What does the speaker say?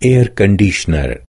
air conditioner.